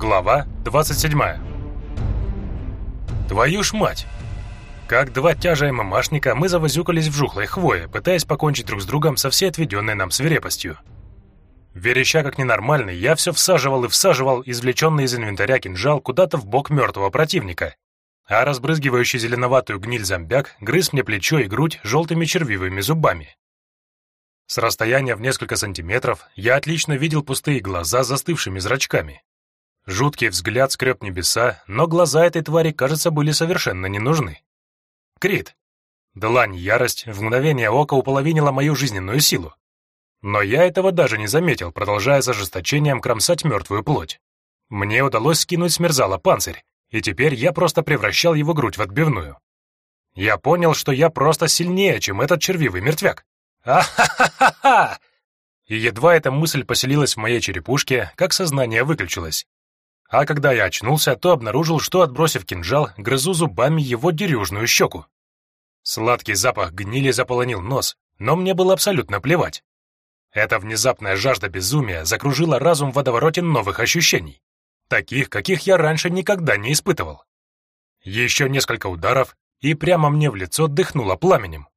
Глава 27. Твою ж мать! Как два тяжа ММАшника мы завозюкались в жухлой хвое, пытаясь покончить друг с другом со всей отведенной нам свирепостью. Вереща как ненормальный, я все всаживал и всаживал извлеченный из инвентаря кинжал куда-то в бок мертвого противника, а разбрызгивающий зеленоватую гниль зомбяк грыз мне плечо и грудь желтыми червивыми зубами. С расстояния в несколько сантиметров я отлично видел пустые глаза с застывшими зрачками. Жуткий взгляд скреб небеса, но глаза этой твари, кажется, были совершенно не нужны. Крит. Длань ярость в мгновение ока уполовинила мою жизненную силу. Но я этого даже не заметил, продолжая с ожесточением кромсать мертвую плоть. Мне удалось скинуть смерзало панцирь, и теперь я просто превращал его грудь в отбивную. Я понял, что я просто сильнее, чем этот червивый мертвяк. А-ха-ха-ха-ха! И едва эта мысль поселилась в моей черепушке, как сознание выключилось. А когда я очнулся, то обнаружил, что, отбросив кинжал, грызу зубами его дерюжную щеку. Сладкий запах гнили заполонил нос, но мне было абсолютно плевать. Эта внезапная жажда безумия закружила разум в водовороте новых ощущений, таких, каких я раньше никогда не испытывал. Еще несколько ударов, и прямо мне в лицо дыхнуло пламенем.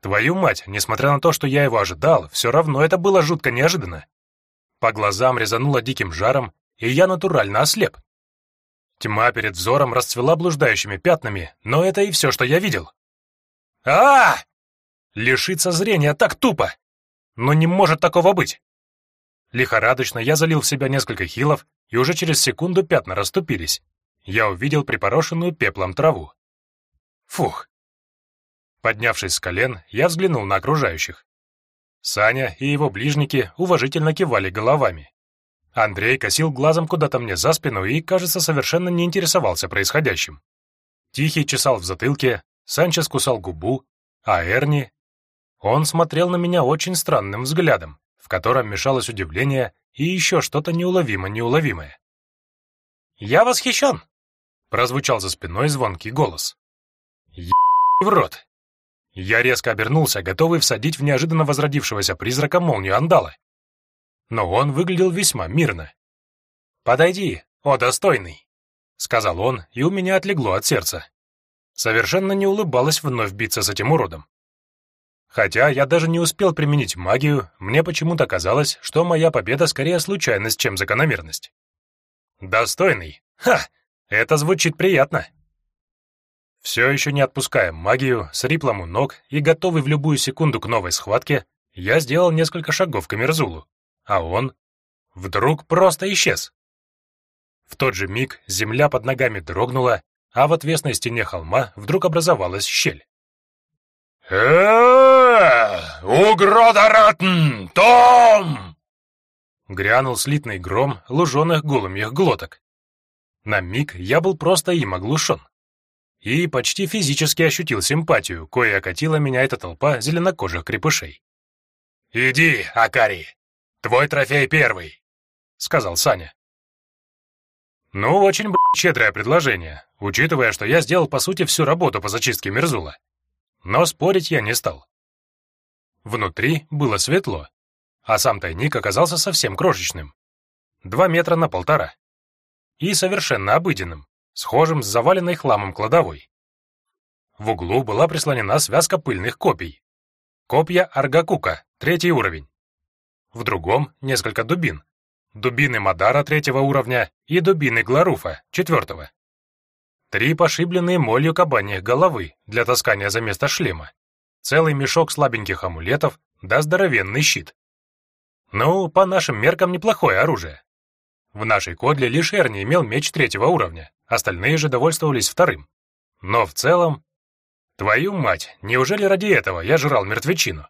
Твою мать, несмотря на то, что я его ожидал, все равно это было жутко неожиданно. По глазам резануло диким жаром, и я натурально ослеп. Тьма перед взором расцвела блуждающими пятнами, но это и все, что я видел. а, -а! Лишиться зрения так тупо! Но не может такого быть! Лихорадочно я залил в себя несколько хилов, и уже через секунду пятна расступились. Я увидел припорошенную пеплом траву. Фух! Поднявшись с колен, я взглянул на окружающих. Саня и его ближники уважительно кивали головами. Андрей косил глазом куда-то мне за спину и, кажется, совершенно не интересовался происходящим. Тихий чесал в затылке, Санчес кусал губу, а Эрни... Он смотрел на меня очень странным взглядом, в котором мешалось удивление и еще что-то неуловимо-неуловимое. «Я восхищен!» — прозвучал за спиной звонкий голос. «Е... в рот!» Я резко обернулся, готовый всадить в неожиданно возродившегося призрака молнию Андала но он выглядел весьма мирно. «Подойди, о достойный!» — сказал он, и у меня отлегло от сердца. Совершенно не улыбалась вновь биться с этим уродом. Хотя я даже не успел применить магию, мне почему-то казалось, что моя победа скорее случайность, чем закономерность. «Достойный! Ха! Это звучит приятно!» Все еще не отпуская магию, с риплом у ног и готовый в любую секунду к новой схватке, я сделал несколько шагов к Эмерзулу, а он вдруг просто исчез. В тот же миг земля под ногами дрогнула, а в отвесной стене холма вдруг образовалась щель. Угродаратн! Том!» Грянул слитный гром луженых голымьих глоток. На миг я был просто им оглушен. И почти физически ощутил симпатию, кое окатила меня эта толпа зеленокожих крепышей. «Иди, Акари, Твой трофей первый», — сказал Саня. Ну, очень, блядь, щедрое предложение, учитывая, что я сделал, по сути, всю работу по зачистке Мерзула. Но спорить я не стал. Внутри было светло, а сам тайник оказался совсем крошечным. Два метра на полтора. И совершенно обыденным, схожим с заваленной хламом кладовой. В углу была прислонена связка пыльных копий. Копья Аргакука, третий уровень в другом — несколько дубин. Дубины Мадара третьего уровня и дубины Гларуфа четвертого. Три пошибленные молью кабаньих головы для таскания за место шлема. Целый мешок слабеньких амулетов да здоровенный щит. Ну, по нашим меркам, неплохое оружие. В нашей кодле лишь Эрни имел меч третьего уровня, остальные же довольствовались вторым. Но в целом... Твою мать, неужели ради этого я жрал мертвечину?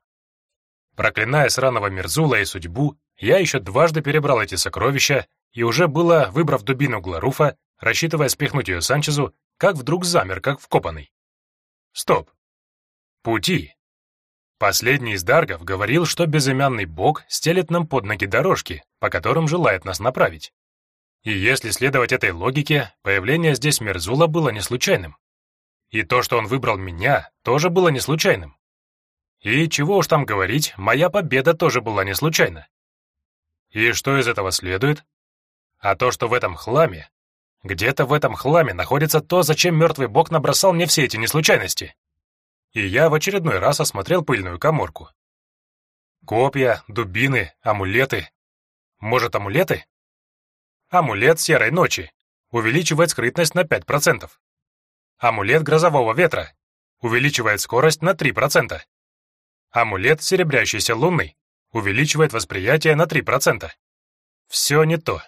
Проклиная сраного Мерзула и судьбу, я еще дважды перебрал эти сокровища и уже было, выбрав дубину Гларуфа, рассчитывая спихнуть ее Санчезу, как вдруг замер, как вкопанный. Стоп. Пути. Последний из Даргов говорил, что безымянный бог стелет нам под ноги дорожки, по которым желает нас направить. И если следовать этой логике, появление здесь Мерзула было не случайным. И то, что он выбрал меня, тоже было не случайным. И чего уж там говорить, моя победа тоже была не случайна. И что из этого следует? А то, что в этом хламе... Где-то в этом хламе находится то, зачем мертвый бог набросал мне все эти неслучайности. И я в очередной раз осмотрел пыльную коморку. Копья, дубины, амулеты. Может, амулеты? Амулет серой ночи увеличивает скрытность на 5%. Амулет грозового ветра увеличивает скорость на 3%. Амулет серебрящейся луны увеличивает восприятие на 3%. Все не то.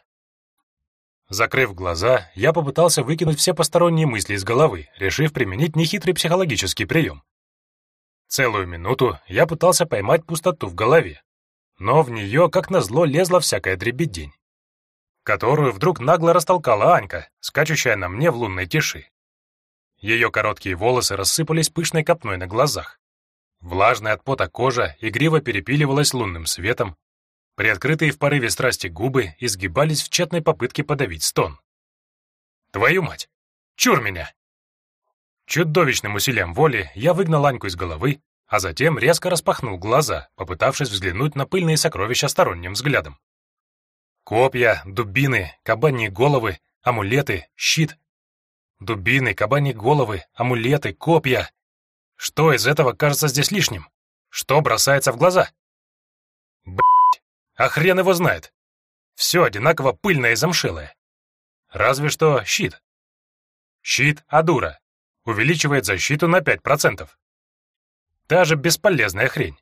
Закрыв глаза, я попытался выкинуть все посторонние мысли из головы, решив применить нехитрый психологический прием. Целую минуту я пытался поймать пустоту в голове, но в нее, как назло, лезла всякая дребедень, которую вдруг нагло растолкала Анька, скачущая на мне в лунной тиши. Ее короткие волосы рассыпались пышной копной на глазах. Влажная от пота кожа игриво перепиливалась лунным светом, приоткрытые в порыве страсти губы изгибались в тщетной попытке подавить стон. «Твою мать! Чур меня!» Чудовищным усилием воли я выгнал Аньку из головы, а затем резко распахнул глаза, попытавшись взглянуть на пыльные сокровища сторонним взглядом. Копья, дубины, кабаньи головы, амулеты, щит. Дубины, кабаньи головы, амулеты, копья. Что из этого кажется здесь лишним? Что бросается в глаза? Блять, а хрен его знает. Все одинаково пыльное и замшелое. Разве что щит. Щит Адура увеличивает защиту на 5%. Та же бесполезная хрень.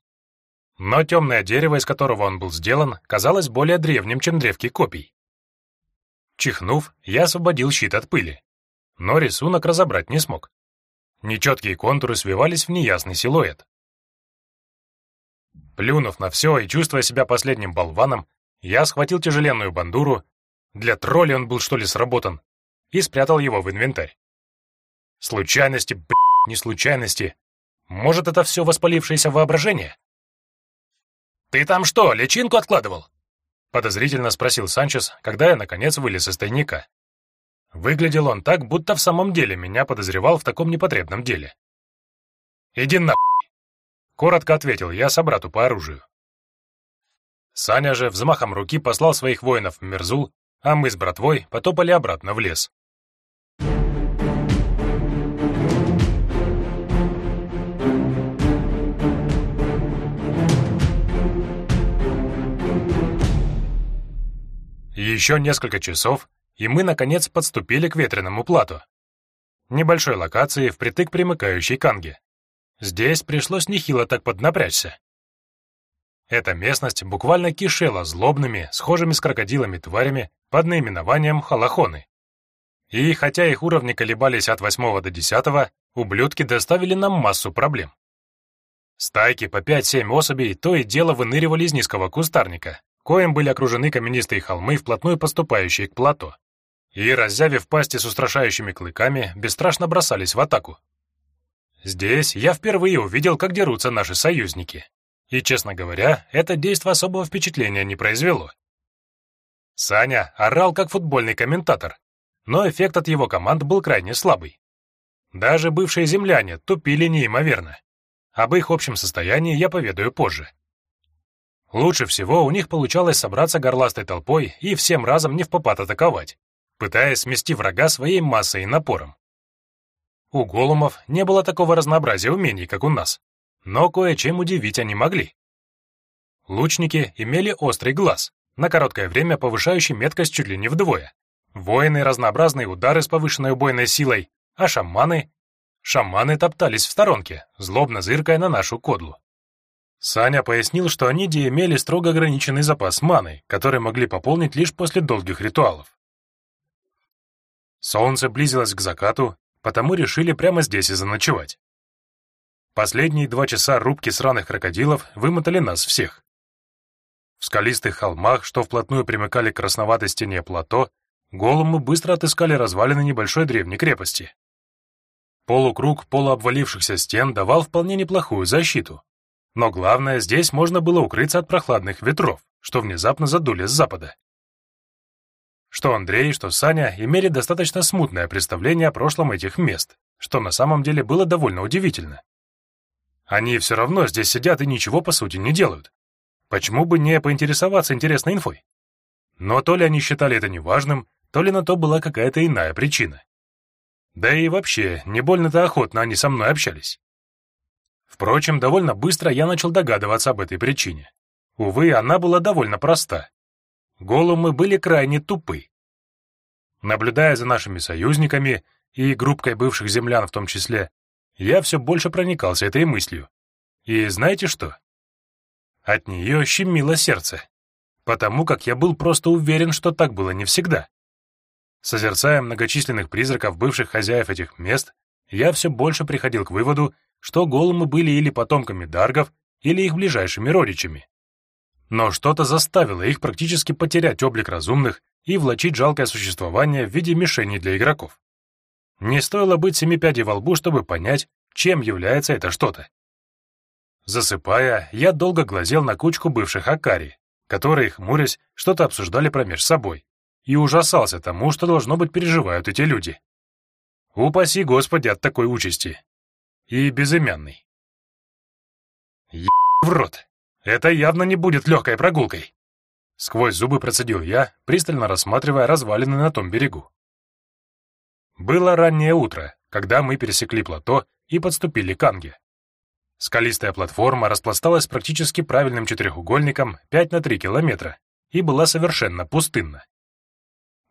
Но темное дерево, из которого он был сделан, казалось более древним, чем древки копий. Чихнув, я освободил щит от пыли, но рисунок разобрать не смог. Нечеткие контуры свивались в неясный силуэт. Плюнув на все и чувствуя себя последним болваном, я схватил тяжеленную бандуру, для тролля он был что ли сработан, и спрятал его в инвентарь. Случайности, блядь, не случайности. Может, это все воспалившееся воображение? «Ты там что, личинку откладывал?» Подозрительно спросил Санчес, когда я, наконец, вылез из тайника. Выглядел он так, будто в самом деле меня подозревал в таком непотребном деле. «Иди на...» Коротко ответил я собрату по оружию. Саня же взмахом руки послал своих воинов в Мерзул, а мы с братвой потопали обратно в лес. Еще несколько часов, и мы, наконец, подступили к ветреному плату. Небольшой локации, впритык примыкающей к Анге. Здесь пришлось нехило так поднапрячься. Эта местность буквально кишела злобными, схожими с крокодилами тварями под наименованием халахоны. И хотя их уровни колебались от 8 до 10, ублюдки доставили нам массу проблем. Стайки по 5-7 особей то и дело выныривали из низкого кустарника, коим были окружены каменистые холмы, вплотную поступающие к плато, и, раззявив пасти с устрашающими клыками, бесстрашно бросались в атаку. Здесь я впервые увидел, как дерутся наши союзники, и, честно говоря, это действо особого впечатления не произвело. Саня орал как футбольный комментатор, но эффект от его команд был крайне слабый. Даже бывшие земляне тупили неимоверно. Об их общем состоянии я поведаю позже. Лучше всего у них получалось собраться горластой толпой и всем разом не в попад атаковать, пытаясь смести врага своей массой и напором. У голумов не было такого разнообразия умений, как у нас, но кое-чем удивить они могли. Лучники имели острый глаз, на короткое время повышающий меткость чуть ли не вдвое. Воины — разнообразные удары с повышенной убойной силой, а шаманы... Шаманы топтались в сторонке, злобно зыркая на нашу кодлу. Саня пояснил, что они имели строго ограниченный запас маны, который могли пополнить лишь после долгих ритуалов. Солнце близилось к закату, потому решили прямо здесь и заночевать. Последние два часа рубки сраных крокодилов вымотали нас всех. В скалистых холмах, что вплотную примыкали к красноватой стене плато, голому быстро отыскали развалины небольшой древней крепости. Полукруг полуобвалившихся стен давал вполне неплохую защиту, но главное, здесь можно было укрыться от прохладных ветров, что внезапно задули с запада. Что Андрей, что Саня имели достаточно смутное представление о прошлом этих мест, что на самом деле было довольно удивительно. Они все равно здесь сидят и ничего по сути не делают. Почему бы не поинтересоваться интересной инфой? Но то ли они считали это неважным, то ли на то была какая-то иная причина. Да и вообще, не больно-то охотно они со мной общались. Впрочем, довольно быстро я начал догадываться об этой причине. Увы, она была довольно проста. Голумы были крайне тупы. Наблюдая за нашими союзниками и группкой бывших землян в том числе, я все больше проникался этой мыслью. И знаете что? От нее щемило сердце, потому как я был просто уверен, что так было не всегда. Созерцая многочисленных призраков бывших хозяев этих мест, я все больше приходил к выводу, что голумы были или потомками даргов, или их ближайшими родичами. Но что-то заставило их практически потерять облик разумных и влачить жалкое существование в виде мишеней для игроков. Не стоило быть семи пядей во лбу, чтобы понять, чем является это что-то. Засыпая, я долго глазел на кучку бывших Акари, которые, хмурясь, что-то обсуждали промеж собой, и ужасался тому, что, должно быть, переживают эти люди. Упаси Господи от такой участи. И безымянный. Е в рот. Это явно не будет легкой прогулкой. Сквозь зубы процедил я, пристально рассматривая развалины на том берегу. Было раннее утро, когда мы пересекли плато и подступили к Анге. Скалистая платформа распласталась практически правильным четырехугольником 5 на 3 километра и была совершенно пустынна.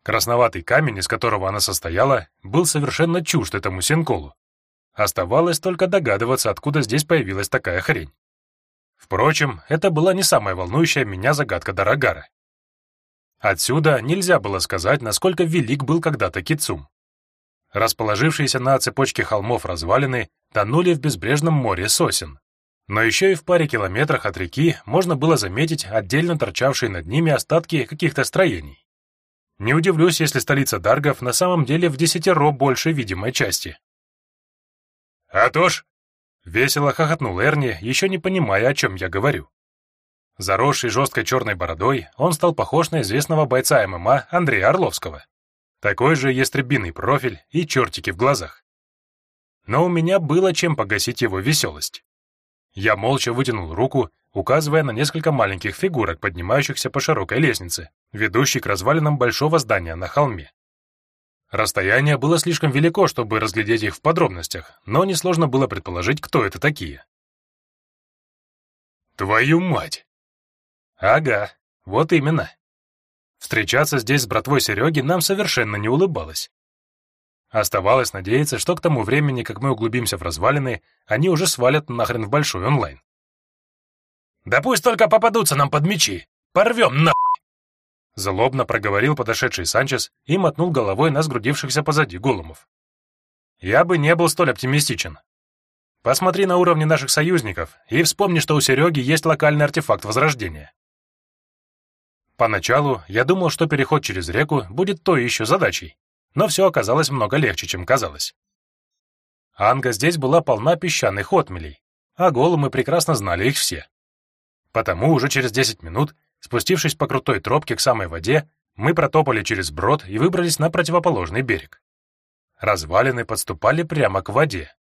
Красноватый камень, из которого она состояла, был совершенно чужд этому синколу. Оставалось только догадываться, откуда здесь появилась такая хрень. Впрочем, это была не самая волнующая меня загадка Дорогара. Отсюда нельзя было сказать, насколько велик был когда-то Кицум. Расположившиеся на цепочке холмов развалины тонули в безбрежном море сосен. Но еще и в паре километрах от реки можно было заметить отдельно торчавшие над ними остатки каких-то строений. Не удивлюсь, если столица Даргов на самом деле в десятеро больше видимой части. «А то ж!» — весело хохотнул Эрни, еще не понимая, о чем я говорю. Заросший жесткой черной бородой, он стал похож на известного бойца ММА Андрея Орловского. Такой же ястребиный профиль и чертики в глазах. Но у меня было чем погасить его веселость. Я молча вытянул руку, указывая на несколько маленьких фигурок, поднимающихся по широкой лестнице, ведущей к развалинам большого здания на холме. Расстояние было слишком велико, чтобы разглядеть их в подробностях, но несложно было предположить, кто это такие. «Твою мать!» «Ага, вот именно. Встречаться здесь с братвой Сереги нам совершенно не улыбалось. Оставалось надеяться, что к тому времени, как мы углубимся в развалины, они уже свалят нахрен в большой онлайн. «Да пусть только попадутся нам под мечи! Порвем на...» Злобно проговорил подошедший Санчес и мотнул головой на сгрудившихся позади голумов. «Я бы не был столь оптимистичен. Посмотри на уровни наших союзников и вспомни, что у Сереги есть локальный артефакт Возрождения. Поначалу я думал, что переход через реку будет той еще задачей, но все оказалось много легче, чем казалось. Анга здесь была полна песчаных отмелей, а голумы прекрасно знали их все. Потому уже через 10 минут, спустившись по крутой тропке к самой воде, мы протопали через брод и выбрались на противоположный берег. Развалины подступали прямо к воде.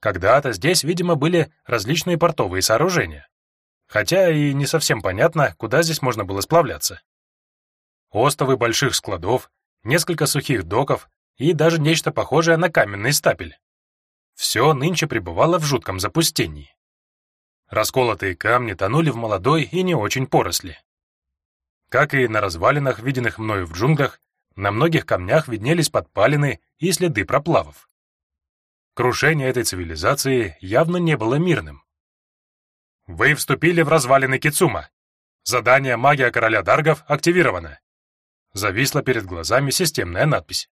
Когда-то здесь, видимо, были различные портовые сооружения, Хотя и не совсем понятно, куда здесь можно было сплавляться. Остовы больших складов, несколько сухих доков и даже нечто похожее на каменный стапель. Все нынче пребывало в жутком запустении. Расколотые камни тонули в молодой и не очень поросли. Как и на развалинах, виденных мною в джунглях, на многих камнях виднелись подпалины и следы проплавов. Крушение этой цивилизации явно не было мирным. Вы вступили в развалины Кицума. Задание «Магия короля Даргов» активировано. Зависла перед глазами системная надпись.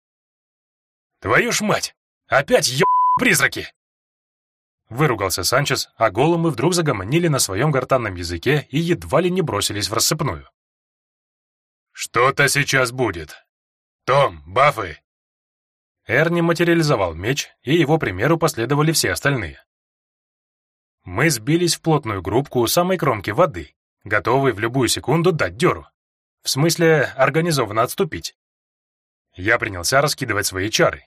«Твою ж мать! Опять ё... призраки!» Выругался Санчес, а голумы вдруг загомонили на своем гортанном языке и едва ли не бросились в рассыпную. «Что-то сейчас будет. Том, бафы!» Эрни материализовал меч, и его примеру последовали все остальные. Мы сбились в плотную группку у самой кромки воды, готовые в любую секунду дать дёру. В смысле, организованно отступить. Я принялся раскидывать свои чары.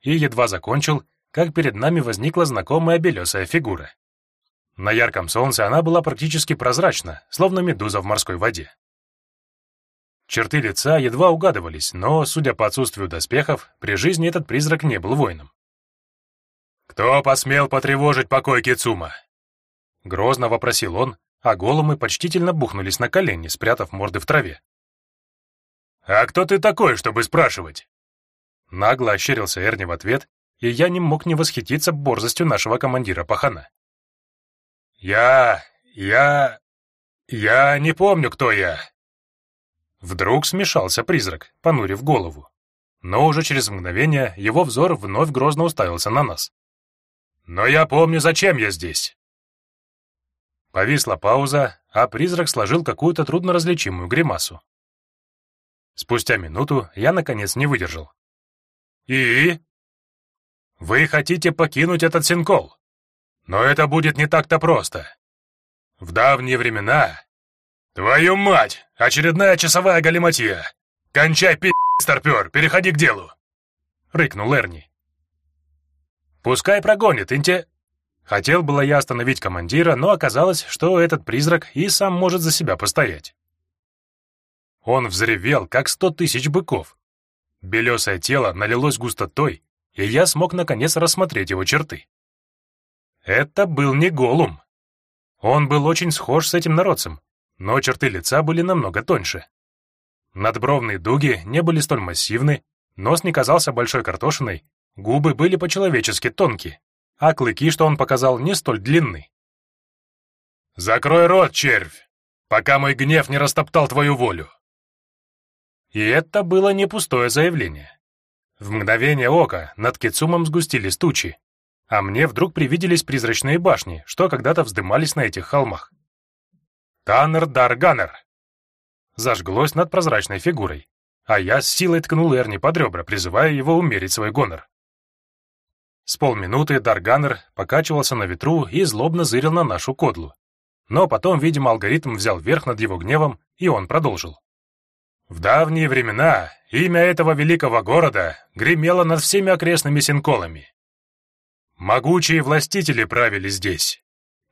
И едва закончил, как перед нами возникла знакомая белесая фигура. На ярком солнце она была практически прозрачна, словно медуза в морской воде. Черты лица едва угадывались, но, судя по отсутствию доспехов, при жизни этот призрак не был воином. «Кто посмел потревожить покой Кицума?» Грозно вопросил он, а голомы почтительно бухнулись на колени, спрятав морды в траве. «А кто ты такой, чтобы спрашивать?» Нагло ощерился Эрни в ответ, и я не мог не восхититься борзостью нашего командира пахана. «Я... я... я не помню, кто я». Вдруг смешался призрак, понурив голову. Но уже через мгновение его взор вновь грозно уставился на нас. «Но я помню, зачем я здесь». Повисла пауза, а призрак сложил какую-то трудноразличимую гримасу. Спустя минуту я, наконец, не выдержал. «И?» «Вы хотите покинуть этот синкол, но это будет не так-то просто. В давние времена...» «Твою мать! Очередная часовая галиматья! Кончай пи***, старпер, переходи к делу!» — рыкнул Эрни. «Пускай прогонит, инте...» Хотел было я остановить командира, но оказалось, что этот призрак и сам может за себя постоять. Он взревел, как сто тысяч быков. Белесое тело налилось густотой, и я смог наконец рассмотреть его черты. Это был не голум. Он был очень схож с этим народцем, но черты лица были намного тоньше. Надбровные дуги не были столь массивны, нос не казался большой картошиной, губы были по-человечески тонкие, а клыки, что он показал, не столь длинны. «Закрой рот, червь, пока мой гнев не растоптал твою волю!» И это было не пустое заявление. В мгновение ока над Кицумом сгустились тучи, а мне вдруг привиделись призрачные башни, что когда-то вздымались на этих холмах. Таннер Дарганер! Зажглось над прозрачной фигурой, а я с силой ткнул Эрни под ребра, призывая его умерить свой гонор. С полминуты Дарганер покачивался на ветру и злобно зырил на нашу кодлу. Но потом, видимо, алгоритм взял верх над его гневом, и он продолжил. В давние времена имя этого великого города гремело над всеми окрестными синколами. Могучие властители правили здесь,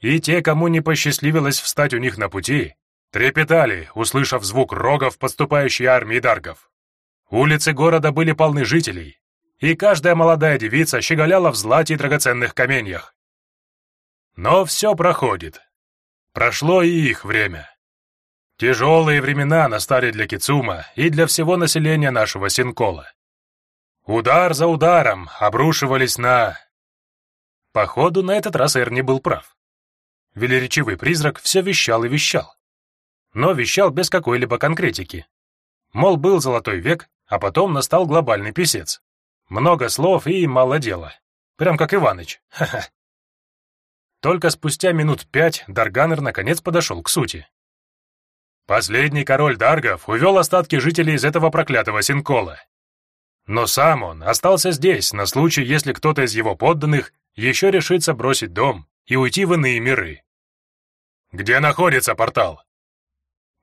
и те, кому не посчастливилось встать у них на пути, трепетали, услышав звук рогов подступающей армии даргов. Улицы города были полны жителей, и каждая молодая девица щеголяла в злате и драгоценных каменьях. Но все проходит. Прошло и их время. Тяжелые времена настали для Кицума и для всего населения нашего Синкола. Удар за ударом обрушивались на... Походу, на этот раз Эрни был прав. Велеречивый призрак все вещал и вещал. Но вещал без какой-либо конкретики. Мол, был золотой век, а потом настал глобальный писец. Много слов и мало дела. Прям как Иваныч. Ха-ха. Только спустя минут пять Дарганер наконец подошел к сути. Последний король Даргов увел остатки жителей из этого проклятого Синкола. Но сам он остался здесь на случай, если кто-то из его подданных еще решится бросить дом и уйти в иные миры. Где находится портал?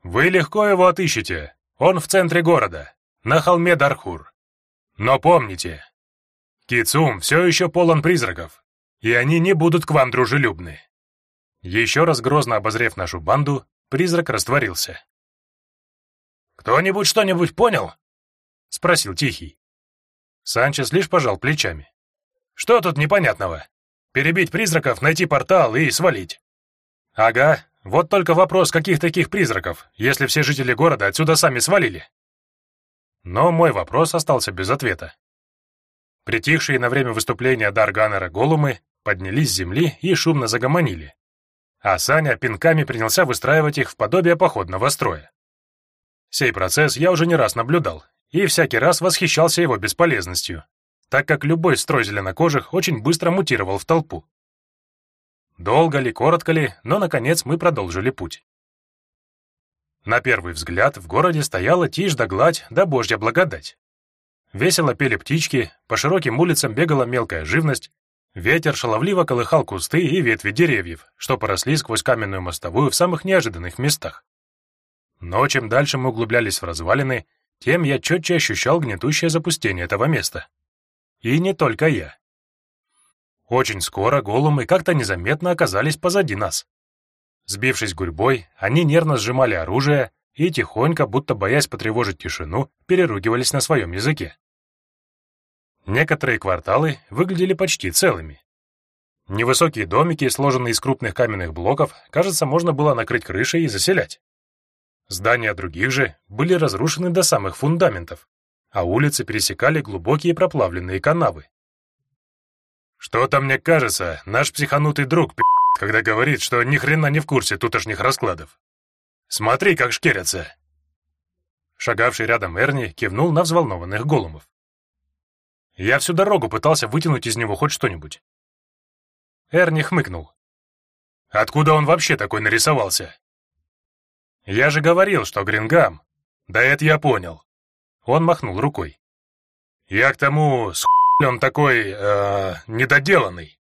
Вы легко его отыщете. Он в центре города, на холме Дархур. Но помните, Кицум все еще полон призраков, и они не будут к вам дружелюбны. Еще раз грозно обозрев нашу банду, Призрак растворился. «Кто-нибудь что-нибудь понял?» — спросил Тихий. Санчес лишь пожал плечами. «Что тут непонятного? Перебить призраков, найти портал и свалить». «Ага, вот только вопрос, каких таких призраков, если все жители города отсюда сами свалили?» Но мой вопрос остался без ответа. Притихшие на время выступления Дарганера голумы поднялись с земли и шумно загомонили, а Саня пинками принялся выстраивать их в подобие походного строя. Сей процесс я уже не раз наблюдал и всякий раз восхищался его бесполезностью, так как любой строй зеленокожих очень быстро мутировал в толпу. Долго ли, коротко ли, но, наконец, мы продолжили путь. На первый взгляд в городе стояла тишь да гладь да божья благодать. Весело пели птички, по широким улицам бегала мелкая живность, Ветер шаловливо колыхал кусты и ветви деревьев, что поросли сквозь каменную мостовую в самых неожиданных местах. Но чем дальше мы углублялись в развалины, тем я четче ощущал гнетущее запустение этого места. И не только я. Очень скоро голумы как-то незаметно оказались позади нас. Сбившись гурьбой, они нервно сжимали оружие и тихонько, будто боясь потревожить тишину, переругивались на своем языке. Некоторые кварталы выглядели почти целыми. Невысокие домики, сложенные из крупных каменных блоков, кажется, можно было накрыть крышей и заселять. Здания других же были разрушены до самых фундаментов, а улицы пересекали глубокие проплавленные канавы. Что-то мне кажется, наш психанутый друг пи***, когда говорит, что ни хрена не в курсе тутошних раскладов. Смотри, как шкерятся. Шагавший рядом Эрни кивнул на взволнованных голумов. Я всю дорогу пытался вытянуть из него хоть что-нибудь. Эрни хмыкнул. Откуда он вообще такой нарисовался? Я же говорил, что Грингам. Да это я понял. Он махнул рукой. Я к тому, с он такой, э, недоделанный.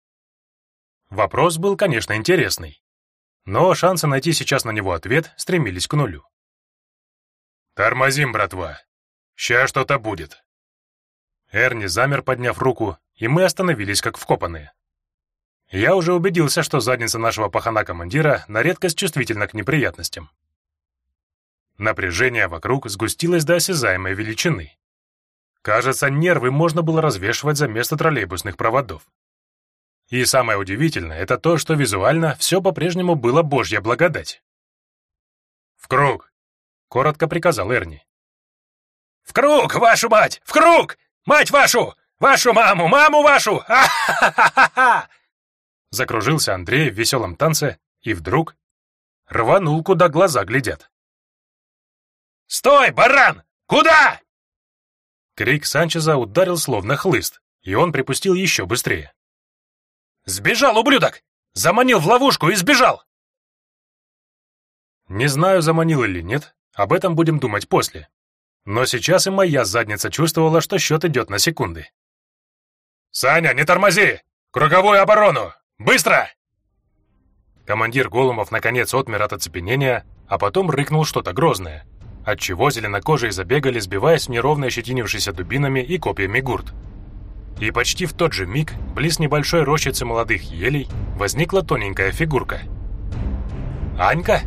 Вопрос был, конечно, интересный. Но шансы найти сейчас на него ответ стремились к нулю. «Тормозим, братва. Ща что-то будет». Эрни замер, подняв руку, и мы остановились как вкопанные. Я уже убедился, что задница нашего пахана-командира на редкость чувствительна к неприятностям. Напряжение вокруг сгустилось до осязаемой величины. Кажется, нервы можно было развешивать за место троллейбусных проводов. И самое удивительное — это то, что визуально все по-прежнему было божья благодать. «В круг!» — коротко приказал Эрни. «В круг, вашу мать! В круг! Мать вашу! Вашу маму! Маму вашу! Ха-ха-ха-ха!» Закружился Андрей в веселом танце и вдруг рванул, куда глаза глядят. «Стой, баран! Куда?» Крик Санчеза ударил словно хлыст, и он припустил еще быстрее. «Сбежал, ублюдок! Заманил в ловушку и сбежал!» Не знаю, заманил или нет, об этом будем думать после. Но сейчас и моя задница чувствовала, что счет идет на секунды. «Саня, не тормози! Круговую оборону! Быстро!» Командир Голумов наконец отмер от оцепенения, а потом рыкнул что-то грозное, отчего зеленокожие забегали, сбиваясь в неровно ощетинившиеся дубинами и копьями гурт. И почти в тот же миг, близ небольшой рощицы молодых елей, возникла тоненькая фигурка. «Анька?»